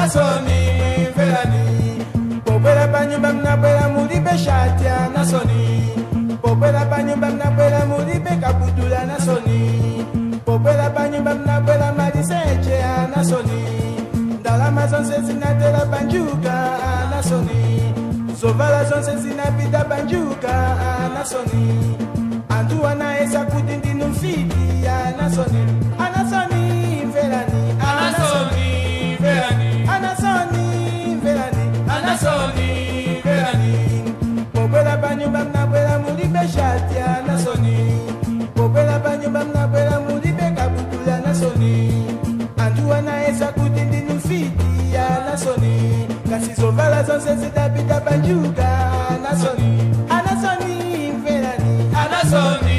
nasoni velani bobwela banyumba mnabwela muli beshatya nasoni bobwela banyumba mnabwela muli bekabudula nasoni bobwela banyumba mnabwela mali secheya nasoni ndalama zonse zinatela banjuka nasoni zovala zonse zinapita panjuka anasoni antu anaesa kuti ndinu mfiti anasoni anasoni mverani Anasoni verani, anasoni mverani anasoni verani, pobwera panyumba mnabwera mulibe shati anasoni pobwera panyumba mnabwera mulibe kabudula anasoni kasi zovala zonse zidapita panjuka anasoni anasoni mverani anasoni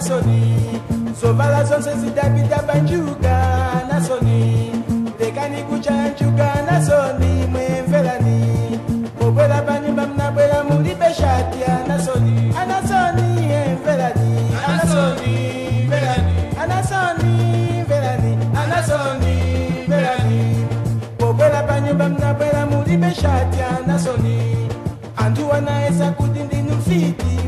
maliseche anasoni zovala zonse zidapita panjuka anasoni lekani kuchaya njuka anasoni mwe mverani pobwera panyumba mnabwera mulibe shati anasoni anasoni eh, mverani anasoni verani, anasoni mverani anasoni verani, pobwera panyumba mnabwera mulibe shati anasoni antu anaesa kuti ndinu mfiti